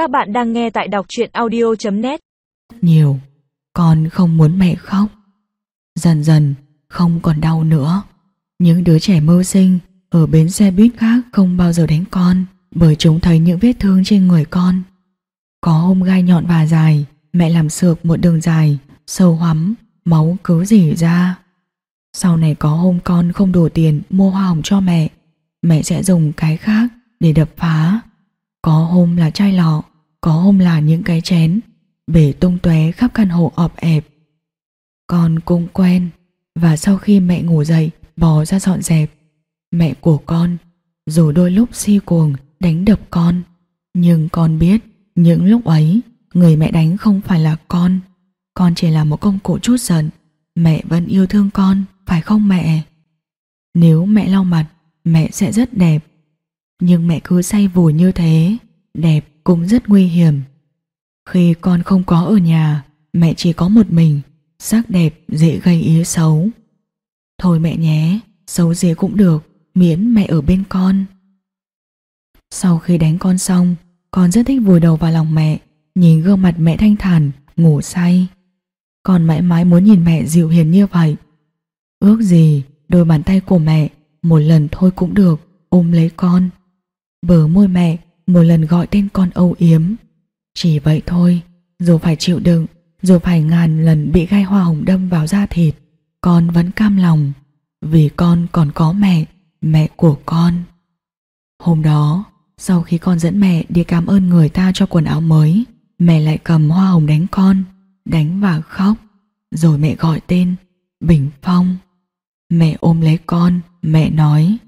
Các bạn đang nghe tại đọc truyện audio.net Nhiều, con không muốn mẹ khóc. Dần dần, không còn đau nữa. Những đứa trẻ mưu sinh ở bến xe buýt khác không bao giờ đánh con bởi chúng thấy những vết thương trên người con. Có hôm gai nhọn và dài, mẹ làm sược một đường dài, sâu hoắm, máu cứ rỉ ra. Sau này có hôm con không đủ tiền mua hoa hồng cho mẹ, mẹ sẽ dùng cái khác để đập phá. Hôm là chai lọ, có hôm là những cái chén, bể tung tóe khắp căn hộ ọp ẹp. Con cũng quen, và sau khi mẹ ngủ dậy, bò ra dọn dẹp. Mẹ của con, dù đôi lúc si cuồng đánh đập con, nhưng con biết những lúc ấy người mẹ đánh không phải là con, con chỉ là một công cụ chút giận. Mẹ vẫn yêu thương con, phải không mẹ? Nếu mẹ lau mặt, mẹ sẽ rất đẹp. Nhưng mẹ cứ say vùi như thế, đẹp cũng rất nguy hiểm. Khi con không có ở nhà, mẹ chỉ có một mình, sắc đẹp dễ gây ý xấu. Thôi mẹ nhé, xấu gì cũng được, miễn mẹ ở bên con. Sau khi đánh con xong, con rất thích vùi đầu vào lòng mẹ, nhìn gương mặt mẹ thanh thản, ngủ say. Con mãi mãi muốn nhìn mẹ dịu hiền như vậy. Ước gì đôi bàn tay của mẹ một lần thôi cũng được ôm lấy con. Bờ môi mẹ một lần gọi tên con âu yếm. Chỉ vậy thôi, dù phải chịu đựng, dù phải ngàn lần bị gai hoa hồng đâm vào da thịt, con vẫn cam lòng, vì con còn có mẹ, mẹ của con. Hôm đó, sau khi con dẫn mẹ đi cảm ơn người ta cho quần áo mới, mẹ lại cầm hoa hồng đánh con, đánh và khóc, rồi mẹ gọi tên Bình Phong. Mẹ ôm lấy con, mẹ nói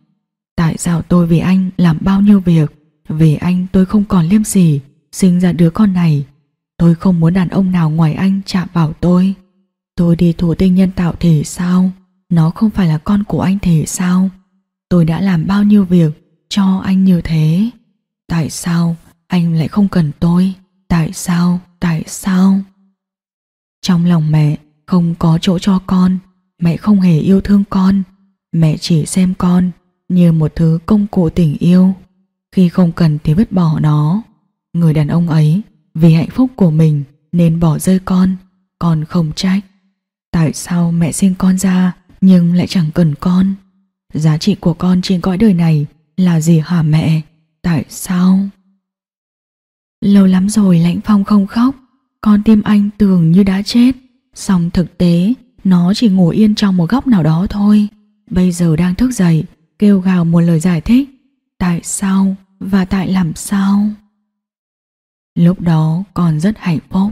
Tại sao tôi vì anh làm bao nhiêu việc vì anh tôi không còn liêm sỉ, Sinh ra đứa con này. Tôi không muốn đàn ông nào ngoài anh chạm vào tôi. Tôi đi thủ tinh nhân tạo thì sao? Nó không phải là con của anh thì sao? Tôi đã làm bao nhiêu việc Cho anh như thế? Tại sao anh lại không cần tôi? Tại sao? Tại sao? Trong lòng mẹ không có chỗ cho con. Mẹ không hề yêu thương con. Mẹ chỉ xem con như một thứ công cụ tình yêu. Khi không cần thì vứt bỏ nó. Người đàn ông ấy, vì hạnh phúc của mình nên bỏ rơi con Con không trách. Tại sao mẹ sinh con ra nhưng lại chẳng cần con? Giá trị của con trên cõi đời này là gì hả mẹ? Tại sao? Lâu lắm rồi Lãnh Phong không khóc. Con tim anh tưởng như đã chết. Xong thực tế, Nó chỉ ngủ yên trong một góc nào đó thôi. Bây giờ đang thức dậy, Kêu gào một lời giải thích. Tại sao? Và tại làm sao? Lúc đó con rất hạnh phúc,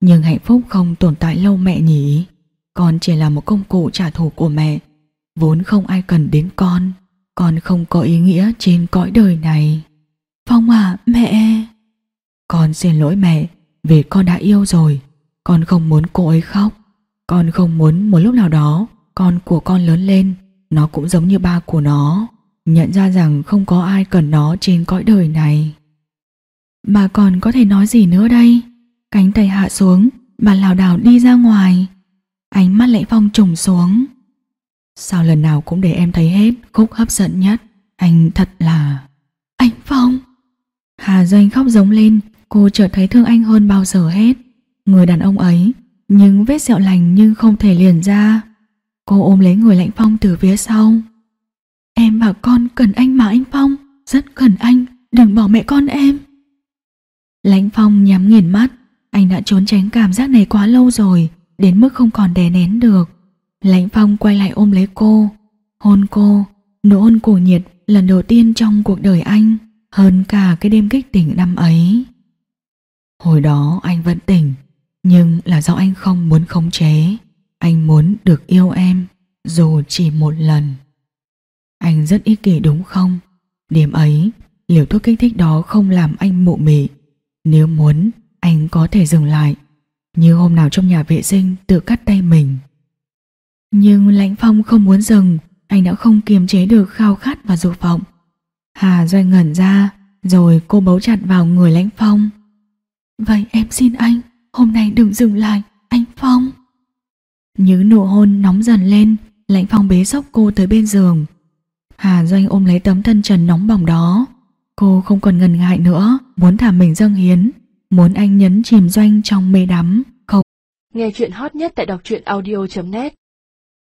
Nhưng hạnh phúc không tồn tại lâu mẹ nhỉ. Con chỉ là một công cụ trả thù của mẹ. Vốn không ai cần đến con. Con không có ý nghĩa trên cõi đời này. Phong à mẹ! Con xin lỗi mẹ Vì con đã yêu rồi. Con không muốn cô ấy khóc. Con không muốn một lúc nào đó Con của con lớn lên. Nó cũng giống như ba của nó. Nhận ra rằng không có ai cần nó trên cõi đời này. Bà còn có thể nói gì nữa đây? Cánh tay hạ xuống, Bà lảo đảo đi ra ngoài. Ánh mắt lệ phong trùng xuống. Sao lần nào cũng để em thấy hết Khúc hấp dẫn nhất? Anh thật là Anh Phong. Hà Doanh khóc giống lên, Cô chợt thấy thương anh hơn bao giờ hết. Người đàn ông ấy, những vết sẹo lành nhưng không thể liền ra. Cô ôm lấy người lạnh phong từ phía sau. Em bảo con cần anh mà anh Phong. Rất cần anh. Đừng bỏ mẹ con em. Lãnh Phong nhắm nghiền mắt. Anh đã trốn tránh cảm giác này quá lâu rồi, Đến mức không còn đè nén được. Lãnh Phong quay lại ôm lấy cô. Hôn cô. Nụ hôn cổ nhiệt lần đầu tiên trong cuộc đời anh, Hơn cả cái đêm kích tỉnh năm ấy. Hồi đó anh vẫn tỉnh, Nhưng là do anh không muốn khống chế. Anh muốn được yêu em, Dù chỉ một lần. Anh rất ích kỷ đúng không Điểm ấy Liều thuốc kích thích đó không làm anh mụ mị nếu muốn, anh có thể dừng lại, như hôm nào trong nhà vệ sinh tự cắt tay mình. Nhưng Lãnh Phong không muốn dừng, anh đã không kiềm chế được khao khát và dục vọng. Hà Doanh ngẩn ra, rồi cô bấu chặt vào người Lãnh Phong. Vậy em xin anh, hôm nay đừng dừng lại, anh Phong. Những nụ hôn nóng dần lên, Lãnh Phong bế sốc cô tới bên giường. Hà Doanh ôm lấy tấm thân trần nóng bỏng đó. Cô không còn ngần ngại nữa, muốn thả mình dâng hiến, muốn anh nhấn chìm doanh trong mê đắm. Không Nghe chuyện hot nhất tại đọc truyện audio.net